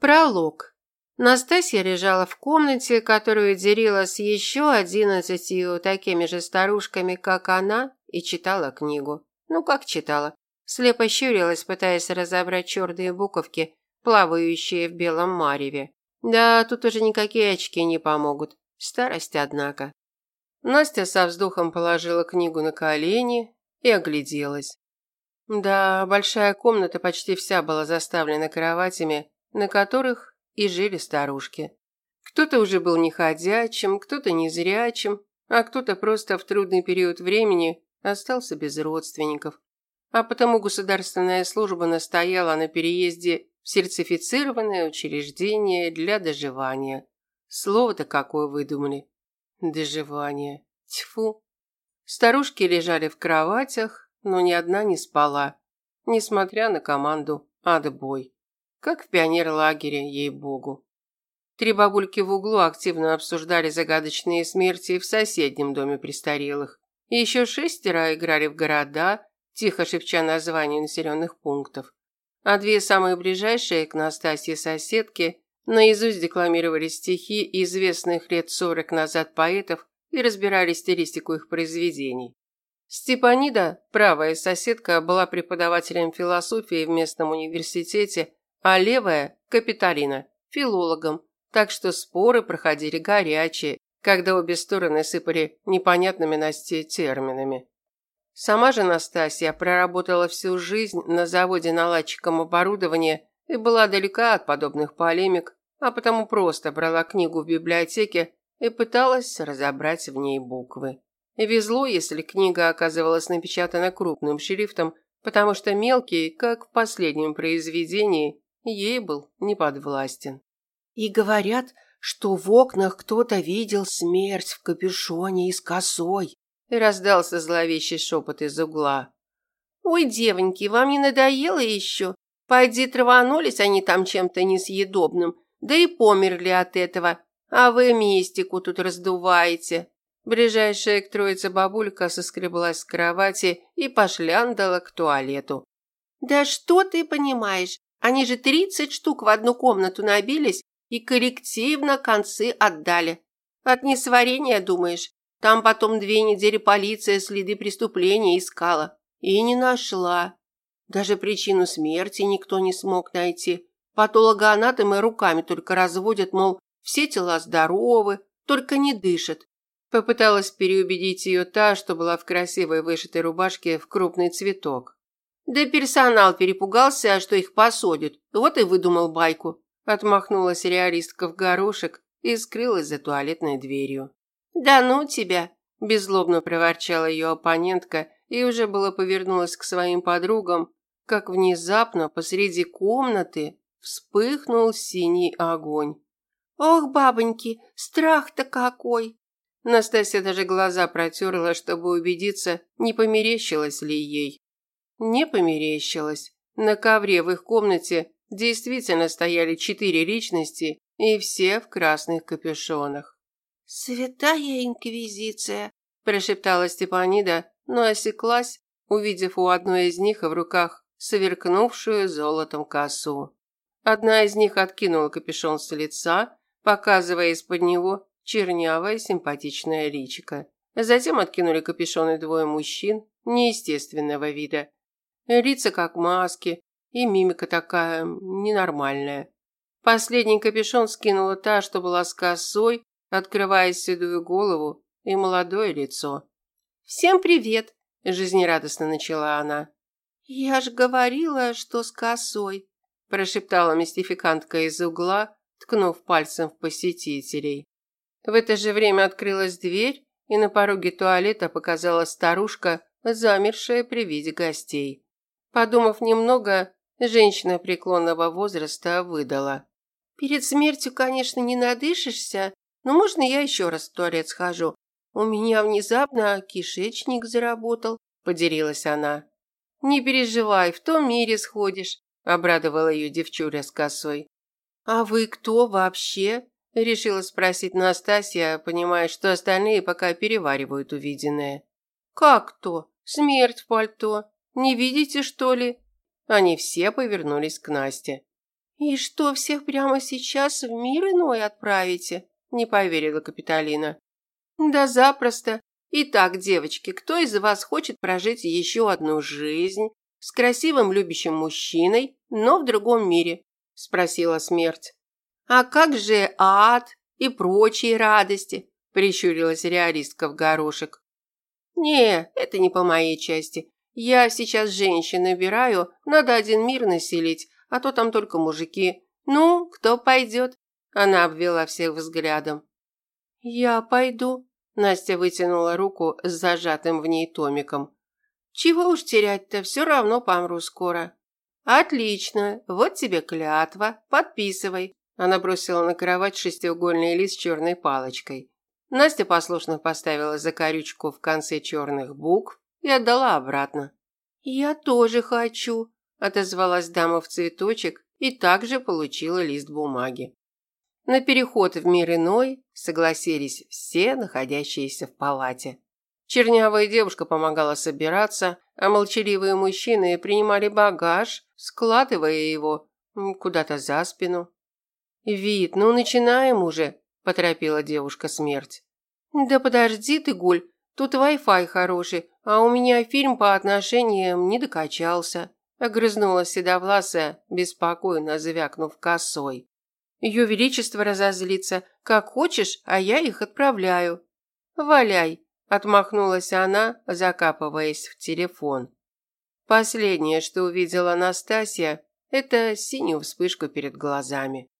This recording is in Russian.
Пролог. Настасья лежала в комнате, которую делила с еще одиннадцатью такими же старушками, как она, и читала книгу. Ну, как читала. Слепо щурилась, пытаясь разобрать черные буковки, плавающие в белом мареве. Да, тут уже никакие очки не помогут. Старость, однако. Настя со вздохом положила книгу на колени и огляделась. Да, большая комната почти вся была заставлена кроватями, на которых и жили старушки. Кто-то уже был неходячим, кто-то незрячим, а кто-то просто в трудный период времени остался без родственников. А потому государственная служба настояла на переезде в сертифицированное учреждение для доживания. Слово-то какое выдумали. Доживание. Тьфу. Старушки лежали в кроватях, но ни одна не спала, несмотря на команду «Отбой». Как в пионерлагере, ей-богу. Три бабульки в углу активно обсуждали загадочные смерти в соседнем доме престарелых. И еще шестеро играли в города, тихо шепча названия населенных пунктов. А две самые ближайшие к Настасье соседки наизусть декламировали стихи известных лет сорок назад поэтов и разбирали стилистику их произведений. Степанида, правая соседка, была преподавателем философии в местном университете а левая – Капитолина, филологом, так что споры проходили горячие, когда обе стороны сыпали непонятными Насте терминами. Сама же Настасья проработала всю жизнь на заводе наладчиком оборудования и была далека от подобных полемик, а потому просто брала книгу в библиотеке и пыталась разобрать в ней буквы. И везло, если книга оказывалась напечатана крупным шрифтом, потому что мелкий, как в последнем произведении, ей был не подвластен. И говорят, что в окнах кто-то видел смерть в капюшоне и с косой. И раздался зловещий шепот из угла. Ой, девоньки, вам не надоело еще? Пойди траванулись они там чем-то несъедобным, да и померли от этого, а вы мистику тут раздуваете. Ближайшая к троице бабулька соскреблась с кровати и пошляндала к туалету. «Да что ты понимаешь? Они же тридцать штук в одну комнату набились и коллективно концы отдали. От несварения, думаешь? Там потом две недели полиция следы преступления искала. И не нашла. Даже причину смерти никто не смог найти. Патологоанатомы руками только разводят, мол, все тела здоровы, только не дышат. Попыталась переубедить ее та, что была в красивой вышитой рубашке в крупный цветок. Да персонал перепугался, что их посадят. Вот и выдумал байку. Отмахнулась реалистка в горошек и скрылась за туалетной дверью. Да ну тебя, беззлобно проворчала ее оппонентка и уже было повернулась к своим подругам, как внезапно посреди комнаты вспыхнул синий огонь. Ох, бабоньки, страх-то какой! Настасья даже глаза протерла, чтобы убедиться, не померещилось ли ей. Не померещилось. На ковре в их комнате действительно стояли четыре личности, и все в красных капюшонах. «Святая Инквизиция!» – прошептала Степанида, но осеклась, увидев у одной из них в руках сверкнувшую золотом косу. Одна из них откинула капюшон с лица, показывая из-под него чернявое симпатичное личико. Затем откинули капюшоны двое мужчин неестественного вида Лица как маски, и мимика такая ненормальная. Последний капюшон скинула та, что была с косой, открывая седую голову и молодое лицо. «Всем привет!» – жизнерадостно начала она. «Я ж говорила, что с косой», – прошептала мистификантка из угла, ткнув пальцем в посетителей. В это же время открылась дверь, и на пороге туалета показалась старушка, замершая при виде гостей. Подумав немного, женщина преклонного возраста выдала. «Перед смертью, конечно, не надышишься, но можно я еще раз в туалет схожу? У меня внезапно кишечник заработал», – поделилась она. «Не переживай, в том мире сходишь», – обрадовала ее девчуля с косой. «А вы кто вообще?» – решила спросить Настасья, понимая, что остальные пока переваривают увиденное. «Как кто? Смерть в пальто. Не видите, что ли?» Они все повернулись к Насте. И что, всех прямо сейчас в мир иной отправите? Не поверила Капитолина. Да запросто. Итак, девочки, кто из вас хочет прожить еще одну жизнь с красивым любящим мужчиной, но в другом мире? Спросила смерть. А как же ад и прочие радости? Прищурилась реалистка в горошек. Не, это не по моей части. Я сейчас женщин набираю, надо один мир населить, а то там только мужики. Ну, кто пойдет?» Она обвела всех взглядом. «Я пойду», – Настя вытянула руку с зажатым в ней томиком. «Чего уж терять-то, все равно помру скоро». «Отлично, вот тебе клятва, подписывай». Она бросила на кровать шестиугольный лист с черной палочкой. Настя послушно поставила закорючку в конце черных букв и отдала обратно. «Я тоже хочу», – отозвалась дама в цветочек и также получила лист бумаги. На переход в мир иной согласились все находящиеся в палате. Чернявая девушка помогала собираться, а молчаливые мужчины принимали багаж, складывая его куда-то за спину. «Вид, ну начинаем уже», – поторопила девушка смерть. «Да подожди ты, Гуль, тут Wi-Fi хороший, а у меня фильм по отношениям не докачался», – огрызнулась седовласая, беспокойно звякнув косой. «Ее Величество разозлится. Как хочешь, а я их отправляю». «Валяй», – отмахнулась она, закапываясь в телефон. Последнее, что увидела Настасья, это синюю вспышку перед глазами.